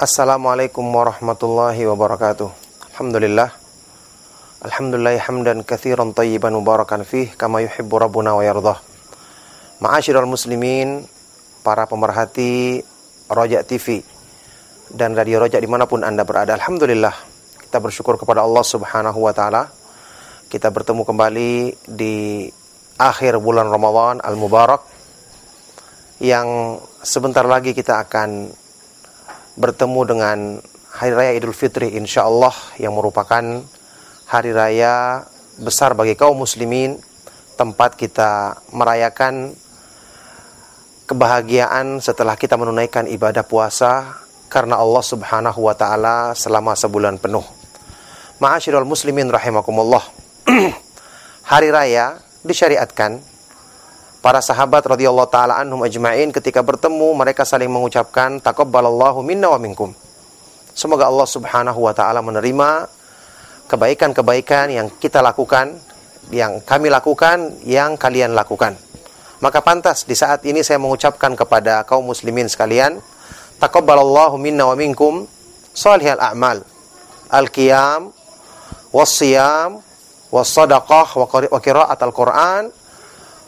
Assalamualaikum warahmatullahi wabarakatuh. Alhamdulillah. Alhamdulillah hamdan kathiran tayyiban mubarakan fih kama yuhibbu rabbuna wa yardah. Ma'asyiral muslimin, para pemerhati Rojak TV dan Radio Rojak di mana pun Anda berada. Alhamdulillah, kita bersyukur kepada Allah subhanahu wa ta'ala. Kita bertemu kembali di akhir bulan Ramadan Al-Mubarak yang sebentar lagi kita akan bertemu dengan Hari Raya Idul Fitri insya Allah yang merupakan hari raya besar bagi kaum muslimin tempat kita merayakan kebahagiaan setelah kita menunaikan ibadah puasa karena Allah Subhanahu wa taala selama sebulan penuh. Ma'asyiral muslimin rahimakumullah. hari raya disyariatkan para sahabat radhiyallahu taala anhum ajma'in ketika bertemu mereka saling mengucapkan taqabbalallahu minna wa minkum. Semoga Allah Subhanahu wa taala menerima kebaikan-kebaikan yang kita lakukan, yang kami lakukan, yang kalian lakukan. Maka pantas di saat ini saya mengucapkan kepada kaum muslimin sekalian, taqabbalallahu minna wa minkum salihal a'mal. Al-qiyam, was-siyam, was-sadaqah, wa qira'at al-Qur'an,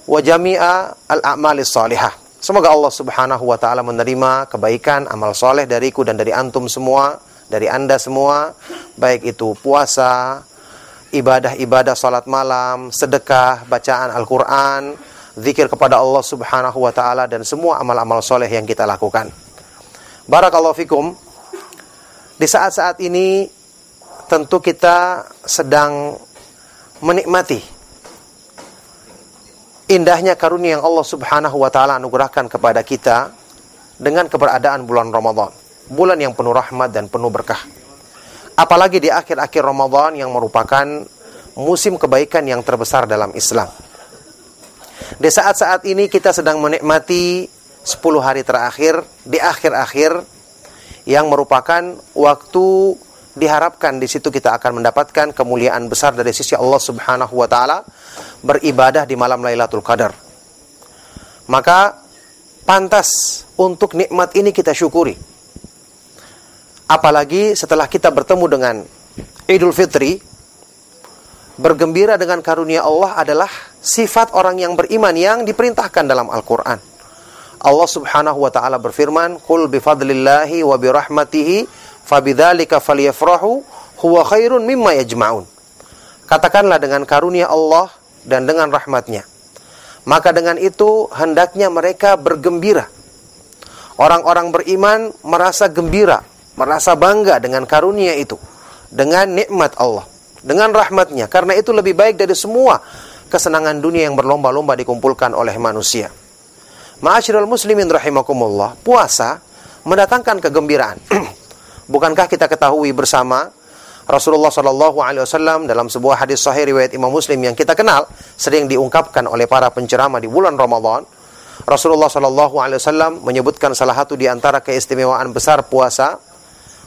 wa jami'a al-a'malis salihah. Semoga Allah Subhanahu wa taala menerima kebaikan amal soleh dariku dan dari antum semua dari Anda semua, baik itu puasa, ibadah-ibadah salat malam, sedekah, bacaan Al-Qur'an, zikir kepada Allah Subhanahu wa taala dan semua amal-amal soleh yang kita lakukan. Barakallahu fikum. Di saat-saat ini tentu kita sedang menikmati indahnya karunia yang Allah Subhanahu wa taala anugerahkan kepada kita dengan keberadaan bulan Ramadan bulan yang penuh rahmat dan penuh berkah. Apalagi di akhir-akhir Ramadan yang merupakan musim kebaikan yang terbesar dalam Islam. Di saat-saat ini kita sedang menikmati 10 hari terakhir di akhir-akhir yang merupakan waktu diharapkan di situ kita akan mendapatkan kemuliaan besar dari sisi Allah Subhanahu wa taala beribadah di malam Lailatul Qadar. Maka pantas untuk nikmat ini kita syukuri Apalagi setelah kita bertemu dengan Idul Fitri, bergembira dengan karunia Allah adalah sifat orang yang beriman yang diperintahkan dalam Al-Quran. Allah subhanahu wa ta'ala berfirman, Qul bifadlillahi wa birahmatihi, fabidzalika falyafrahu, huwa khairun mimma yajma'un. Katakanlah dengan karunia Allah dan dengan rahmatnya. Maka dengan itu hendaknya mereka bergembira. Orang-orang beriman merasa gembira merasa bangga dengan karunia itu, dengan nikmat Allah, dengan rahmatnya. Karena itu lebih baik dari semua kesenangan dunia yang berlomba-lomba dikumpulkan oleh manusia. Ma'asyiral muslimin rahimakumullah, puasa mendatangkan kegembiraan. Bukankah kita ketahui bersama Rasulullah Shallallahu Alaihi Wasallam dalam sebuah hadis sahih riwayat Imam Muslim yang kita kenal sering diungkapkan oleh para penceramah di bulan Ramadan. Rasulullah Shallallahu Alaihi Wasallam menyebutkan salah satu di antara keistimewaan besar puasa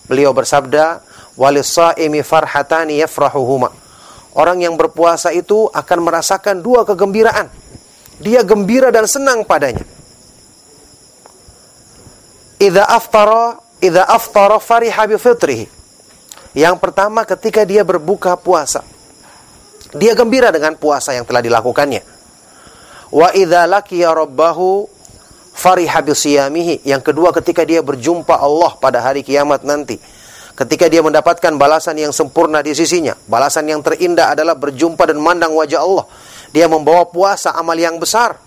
Beliau bersabda, "Walisaimi farhatani yafrahuhuma." Orang yang berpuasa itu akan merasakan dua kegembiraan. Dia gembira dan senang padanya. Idza aftara, idza aftara fariha bi fitrihi. Yang pertama ketika dia berbuka puasa. Dia gembira dengan puasa yang telah dilakukannya. Wa idza laqiya rabbahu fariha bisiyamihi. Yang kedua ketika dia berjumpa Allah pada hari kiamat nanti. Ketika dia mendapatkan balasan yang sempurna di sisinya. Balasan yang terindah adalah berjumpa dan mandang wajah Allah. Dia membawa puasa amal yang besar.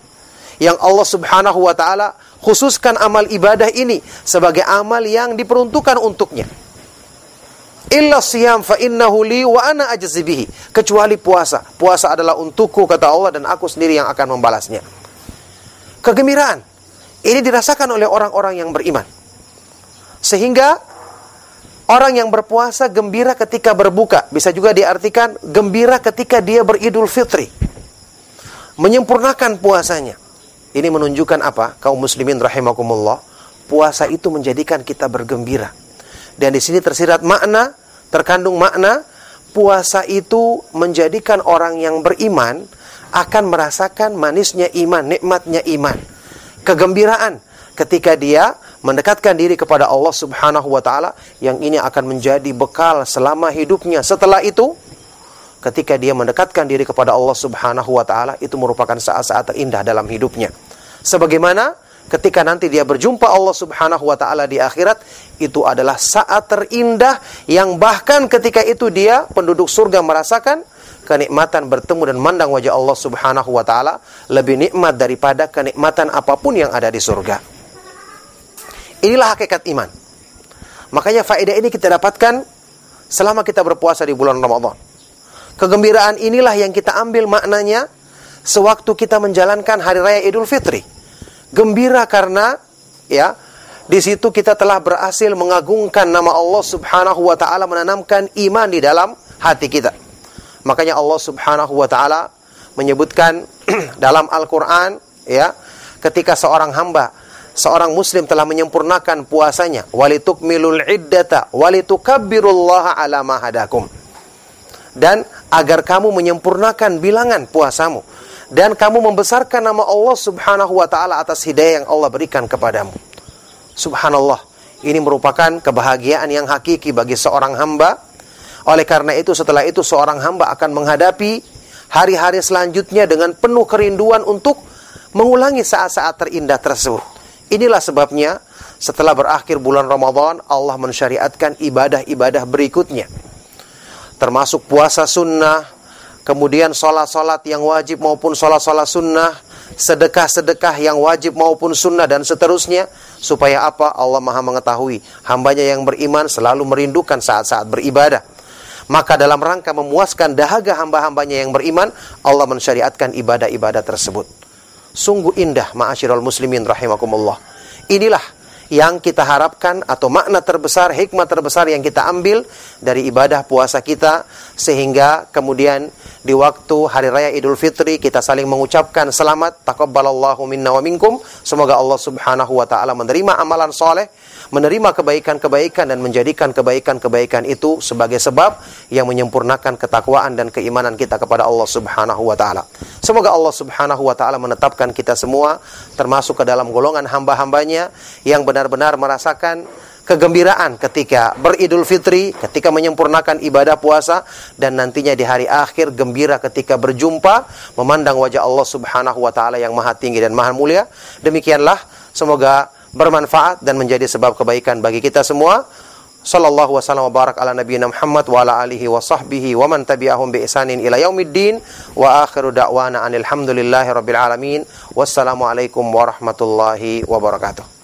Yang Allah subhanahu wa ta'ala khususkan amal ibadah ini sebagai amal yang diperuntukkan untuknya. Illa siyam fa innahu li wa ana ajzibihi. Kecuali puasa. Puasa adalah untukku kata Allah dan aku sendiri yang akan membalasnya. Kegembiraan ini dirasakan oleh orang-orang yang beriman. Sehingga orang yang berpuasa gembira ketika berbuka. Bisa juga diartikan gembira ketika dia beridul fitri. Menyempurnakan puasanya. Ini menunjukkan apa? Kaum muslimin rahimakumullah. Puasa itu menjadikan kita bergembira. Dan di sini tersirat makna, terkandung makna, puasa itu menjadikan orang yang beriman akan merasakan manisnya iman, nikmatnya iman kegembiraan ketika dia mendekatkan diri kepada Allah Subhanahu wa taala yang ini akan menjadi bekal selama hidupnya. Setelah itu ketika dia mendekatkan diri kepada Allah Subhanahu wa taala itu merupakan saat-saat terindah dalam hidupnya. Sebagaimana ketika nanti dia berjumpa Allah Subhanahu wa taala di akhirat itu adalah saat terindah yang bahkan ketika itu dia penduduk surga merasakan kenikmatan bertemu dan mandang wajah Allah Subhanahu wa taala lebih nikmat daripada kenikmatan apa pun yang ada di surga. Inilah hakikat iman. Makanya faedah ini kita dapatkan selama kita berpuasa di bulan Ramadan. Kegembiraan inilah yang kita ambil maknanya sewaktu kita menjalankan hari raya Idul Fitri. Gembira karena ya di situ kita telah berhasil mengagungkan nama Allah Subhanahu wa taala menanamkan iman di dalam hati kita. Makanya Allah Subhanahu wa taala menyebutkan dalam Al-Qur'an ya ketika seorang hamba seorang muslim telah menyempurnakan puasanya walitukmilul iddata walitukabbirullaha ala ma hadakum dan agar kamu menyempurnakan bilangan puasamu dan kamu membesarkan nama Allah Subhanahu wa taala atas hidayah yang Allah berikan kepadamu. Subhanallah, ini merupakan kebahagiaan yang hakiki bagi seorang hamba. Oleh karena itu setelah itu seorang hamba akan menghadapi hari-hari selanjutnya dengan penuh kerinduan untuk mengulangi saat-saat terindah tersebut. Inilah sebabnya setelah berakhir bulan Ramadan Allah mensyariatkan ibadah-ibadah berikutnya termasuk puasa sunnah, kemudian sholat-sholat yang wajib maupun sholat-sholat sunnah, sedekah-sedekah yang wajib maupun sunnah dan seterusnya, supaya apa? Allah maha mengetahui, hambanya yang beriman selalu merindukan saat-saat beribadah. Maka dalam rangka memuaskan dahaga hamba-hambanya yang beriman, Allah mensyariatkan ibadah-ibadah tersebut. Sungguh indah, ma'asyiral muslimin rahimakumullah. Inilah yang kita harapkan atau makna terbesar, hikmah terbesar yang kita ambil dari ibadah puasa kita sehingga kemudian di waktu hari raya Idul Fitri kita saling mengucapkan selamat taqabbalallahu minna wa minkum. Semoga Allah Subhanahu wa taala menerima amalan soleh menerima kebaikan-kebaikan dan menjadikan kebaikan-kebaikan itu sebagai sebab yang menyempurnakan ketakwaan dan keimanan kita kepada Allah Subhanahu wa taala. Semoga Allah Subhanahu wa taala menetapkan kita semua termasuk ke dalam golongan hamba-hambanya yang benar-benar merasakan kegembiraan ketika beridul fitri, ketika menyempurnakan ibadah puasa, dan nantinya di hari akhir gembira ketika berjumpa, memandang wajah Allah subhanahu wa ta'ala yang maha tinggi dan maha mulia. Demikianlah, semoga bermanfaat dan menjadi sebab kebaikan bagi kita semua. Sallallahu wasallam wa barak ala nabiyina Muhammad wa ala alihi wa sahbihi wa man tabi'ahum bi ihsanin ila yaumiddin wa akhiru da'wana anil hamdulillahi rabbil alamin. Wassalamualaikum warahmatullahi wabarakatuh.